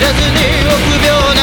知らずに臆病な